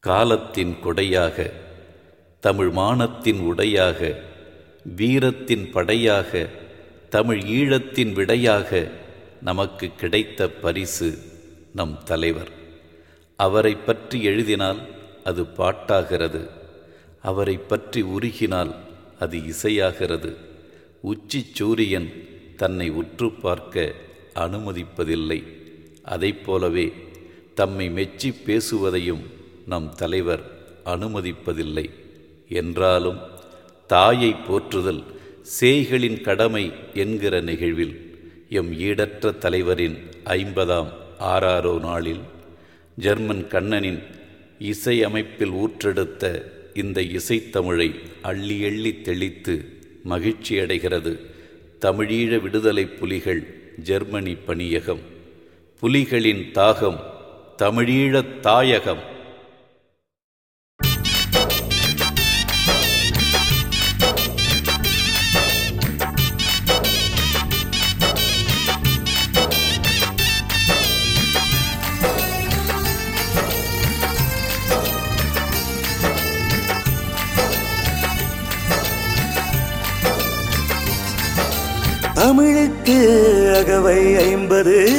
காலத்தின் கொடையாக தமிழ் மானத்தின் உடையாக வீரத்தின் படையாக தமிழ் ஈழத்தின் விடையாக நமக்கு கிடைத்த பரிசு நம் தலைவர். அவரை பற்றி எழுதினால் அது பாட்டாகிறது. அவரை பற்றி உருகினால் அது இசையாகிறது. உச்சி சூரியன் தன்னை உற்று பார்க்க அனுமதிப்பதில்லை. அதைப் போலவே தம்மை மெச்சி பேசுவதையும் நம் தலைவர் அனுமதிப்பதில்லை. என்றாலும் தாயை போற்றுதல் சேய்களின் கடமை என்கிற நிகழ்வில் எம் ஈடற்ற தலைவரின் ஐம்பதாம் ஆறாரோ நாளில் ஜெர்மன் கண்ணனின் இசையமைப்பில் ஊற்றெடுத்த இந்த இசைத்தமிழை அள்ளி எள்ளி தெளித்து மகிழ்ச்சியடைகிறது தமிழீழ விடுதலை புலிகள் ஜெர்மனி பணியகம். புலிகளின் தாகம் தமிழீழத் தாயகம். தமிழுக்கு அகவை ஐம்பது.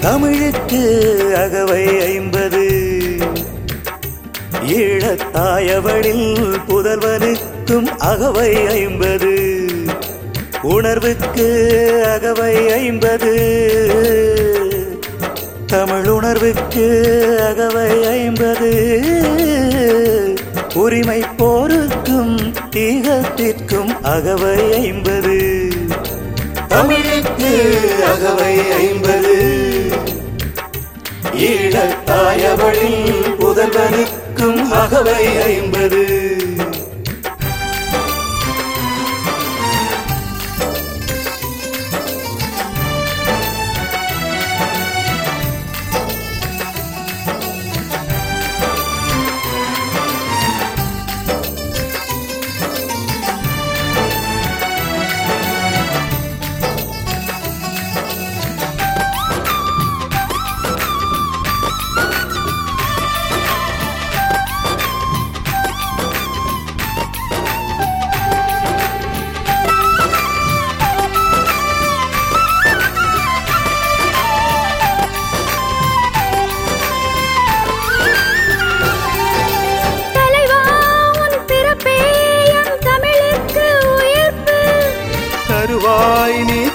தமிழுக்கு அகவை ஐம்பது. ஈழத்தாயவளில் புதல்வனுக்கும் அகவை ஐம்பது. உணர்வுக்கு அகவை ஐம்பது. தமிழ் உணர்வுக்கு அகவை ஐம்பது. உரிமை போருக்கும் தீகத்திற்கும் அகவை ஐம்பது. தமிழுக்கு அகவை ஐம்பது. ஈழத்தாயவளில் புதல்வனுக்கும் அகவை ஐம்பது.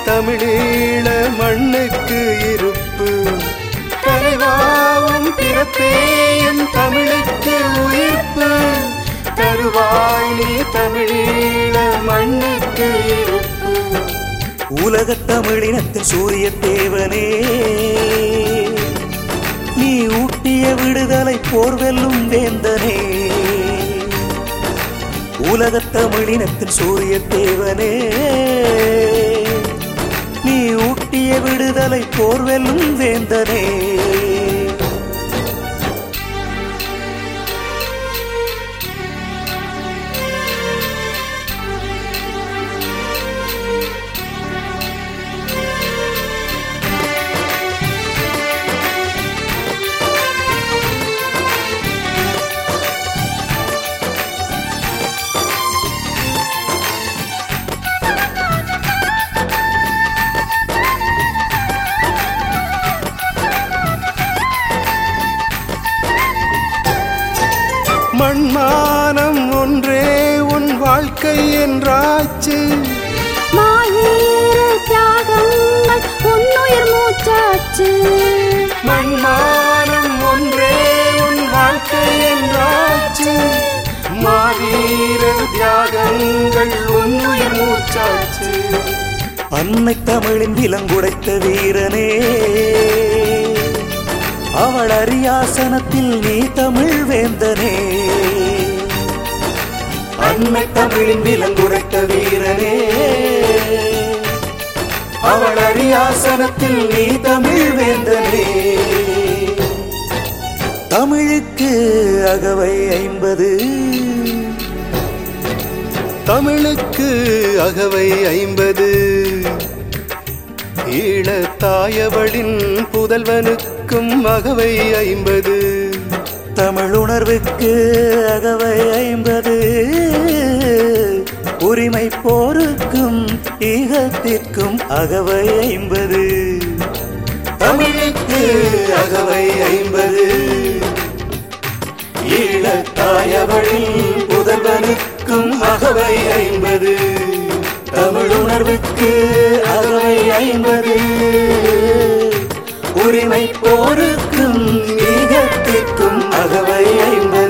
தமிழீழ மண்ணுக்கு இருப்பு. தலைவாவும் பிறப்பேயும் தமிழுக்கு உயிர்ப்பு. தருவாய் நீ தமிழீழ மண்ணுக்கு இருப்பு. உலகத் தமிழினத்தின் சூரிய தேவனே. நீ ஊட்டிய விடுதலை போர் வெல்லும் வேந்தனே. உலகத் தமிழினத்தின் சூரிய தேவனே. ஊட்டிய விடுதலை போர் வேந்தனே. வாழ்க்கை என்றாச்சு. மாவீர தியாகங்கள் உன்னுயிர் மூச்சாச்சு. மண்மானம் ஒன்றே உன் வாழ்க்கை என்றாச்சு. மாவீர தியாகங்கள் உன்னுயிர் மூச்சாச்சு. அன்னை தமிழின் விலங்குடைத்த வீரனே அவள் அரியாசனத்தில் நீ தமிழ் வேந்தனே உண்மை தமிழின் விலங்குடைத்த வீரனே. அவள் அரியாசனத்தில் நீ தமிழ் வேந்தனே. தமிழுக்கு அகவை ஐம்பது. தமிழுக்கு அகவை ஐம்பது. ஈழத்தாயவளின் புதல்வனுக்கும் அகவை ஐம்பது. தமிழ் உணர்வுக்கு அகவை ஐம்பது. உரிமை போருக்கும் ஈகத்திற்கும் அகவை ஐம்பது. தமிழுக்கு அகவை ஐம்பது. ஈழத்தாயவழில் புதல்வனுக்கும் அகவை ஐம்பது. தமிழ் உணர்வுக்கு அகவை ஐம்பது. உரிமை போருக்கும் ஈகத்திற்கும் அகவை ஐம்பது.